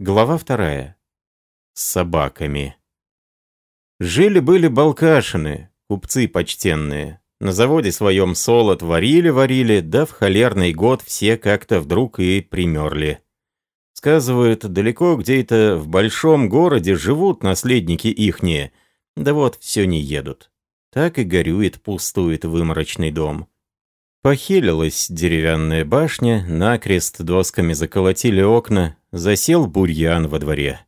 Глава вторая. С собаками. Жили-были балкашины, купцы почтенные. На заводе своем солод варили-варили, да в холерный год все как-то вдруг и примерли. Сказывают, далеко где-то в большом городе живут наследники ихние, да вот все не едут. Так и горюет, пустует выморочный дом. Похилилась деревянная башня, накрест досками заколотили окна, засел бурьян во дворе.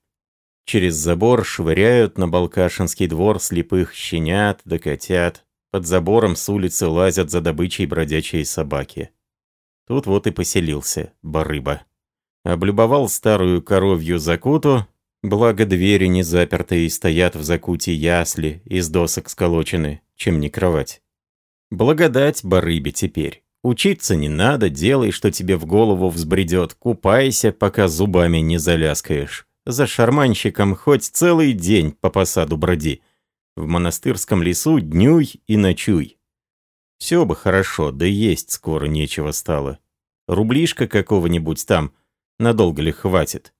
Через забор швыряют на Балкашинский двор слепых щенят да котят. Под забором с улицы лазят за добычей бродячие собаки. Тут вот и поселился Барыба. Облюбовал старую коровью закуту, благо двери не запертые и стоят в закуте ясли, из досок сколочены, чем не кровать. Благодать барыбе теперь. Учиться не надо, делай, что тебе в голову взбредет, купайся, пока зубами не заляскаешь. За шарманщиком хоть целый день по посаду броди. В монастырском лесу днюй и ночуй. Все бы хорошо, да есть скоро нечего стало. Рублишка какого-нибудь там, надолго ли хватит?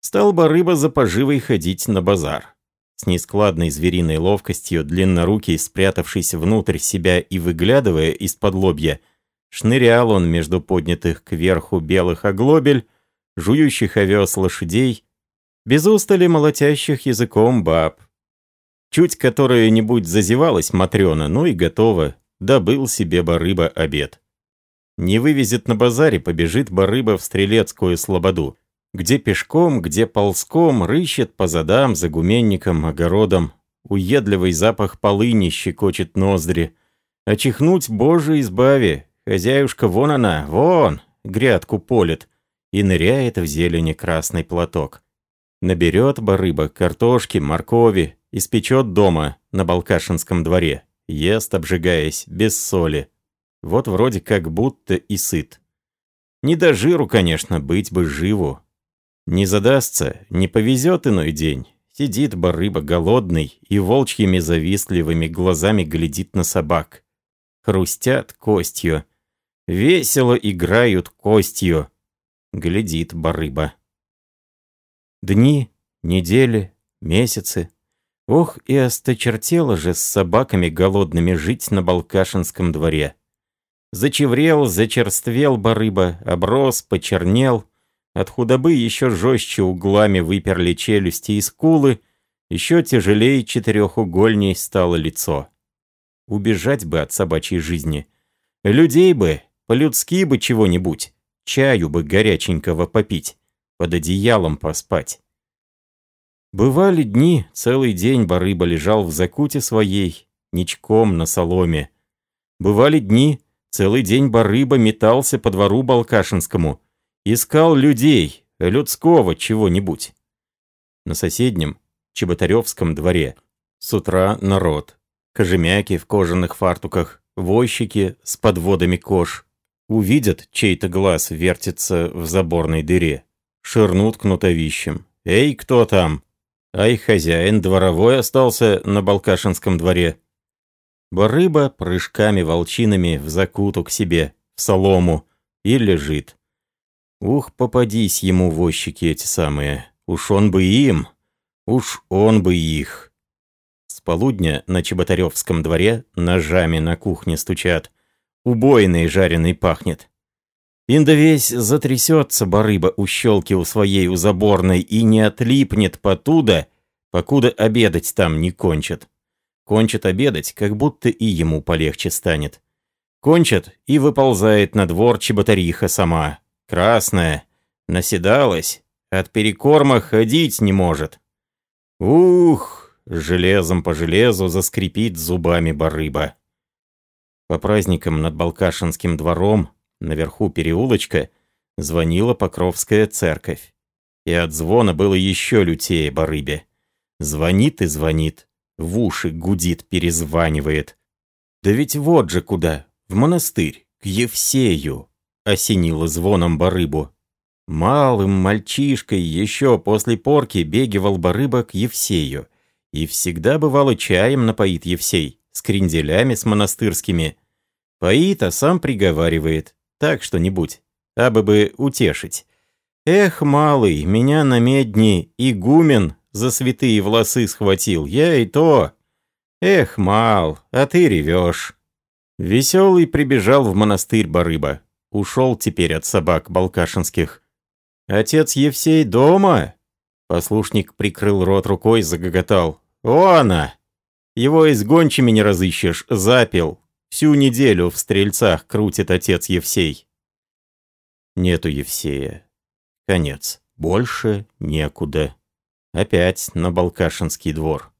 Стал бы рыба за поживой ходить на базар. С нескладной звериной ловкостью, длиннорукий, спрятавшись внутрь себя и выглядывая из-под лобья, шнырял он между поднятых кверху белых оглобель, жующих овес лошадей, без устали молотящих языком баб. Чуть которая-нибудь зазевалась Матрёна, ну и готово, добыл себе барыба обед. Не вывезет на базаре, побежит барыба в стрелецкую слободу. Где пешком, где ползком, рыщет по задам, за гуменником, огородом. Уедливый запах полыни щекочет ноздри. А чихнуть, боже, избави. Хозяюшка, вон она, вон, грядку полит. И ныряет в зелени красный платок. Наберет барыба картошки, моркови, испечет дома на Балкашинском дворе. Ест, обжигаясь, без соли. Вот вроде как будто и сыт. Не до жиру, конечно, быть бы живу. Не задастся, не повезет иной день. Сидит барыба голодный и волчьими завистливыми глазами глядит на собак. Хрустят костью. Весело играют костью. Глядит барыба. Дни, недели, месяцы. Ох, и осточертело же с собаками голодными жить на Балкашинском дворе. Зачеврел, зачерствел барыба, оброс, почернел — от худобы еще жестче углами выперли челюсти и скулы, еще тяжелее четырехугольней стало лицо. Убежать бы от собачьей жизни. Людей бы, по-людски бы чего-нибудь, чаю бы горяченького попить, под одеялом поспать. Бывали дни, целый день барыба лежал в закуте своей, ничком на соломе. Бывали дни, целый день барыба метался по двору Балкашинскому, Искал людей, людского чего-нибудь. На соседнем, Чеботаревском дворе, с утра народ. Кожемяки в кожаных фартуках, возчики с подводами кож. Увидят, чей-то глаз вертится в заборной дыре. Ширнут кнутовищем. «Эй, кто там?» Ай, хозяин дворовой остался на Балкашинском дворе. Барыба прыжками-волчинами в закуту к себе, в солому, и лежит. Ух, попадись ему возчики эти самые. Уж он бы им. Уж он бы их. С полудня на Чеботаревском дворе ножами на кухне стучат. Убойный жареный пахнет. Инда весь затрясется барыба у щелки у своей у заборной и не отлипнет потуда, покуда обедать там не кончат. Кончит обедать, как будто и ему полегче станет. Кончат, и выползает на двор чеботариха сама, Красная. Наседалась. От перекорма ходить не может. Ух, железом по железу заскрипит зубами барыба. По праздникам над Балкашинским двором, наверху переулочка, звонила Покровская церковь. И от звона было еще лютее барыбе. Звонит и звонит, в уши гудит, перезванивает. Да ведь вот же куда, в монастырь, к Евсею осенило звоном барыбу. Малым мальчишкой еще после порки бегивал барыба к Евсею. И всегда бывало чаем напоит Евсей, с кренделями с монастырскими. Поит, а сам приговаривает. Так что-нибудь, абы бы утешить. Эх, малый, меня на медни игумен за святые волосы схватил. Я и то. Эх, мал, а ты ревешь. Веселый прибежал в монастырь Барыба. Ушел теперь от собак балкашинских. «Отец Евсей дома?» Послушник прикрыл рот рукой, загоготал. «О, она! Его и с гончими не разыщешь, запил. Всю неделю в стрельцах крутит отец Евсей». Нету Евсея. Конец. Больше некуда. Опять на Балкашинский двор.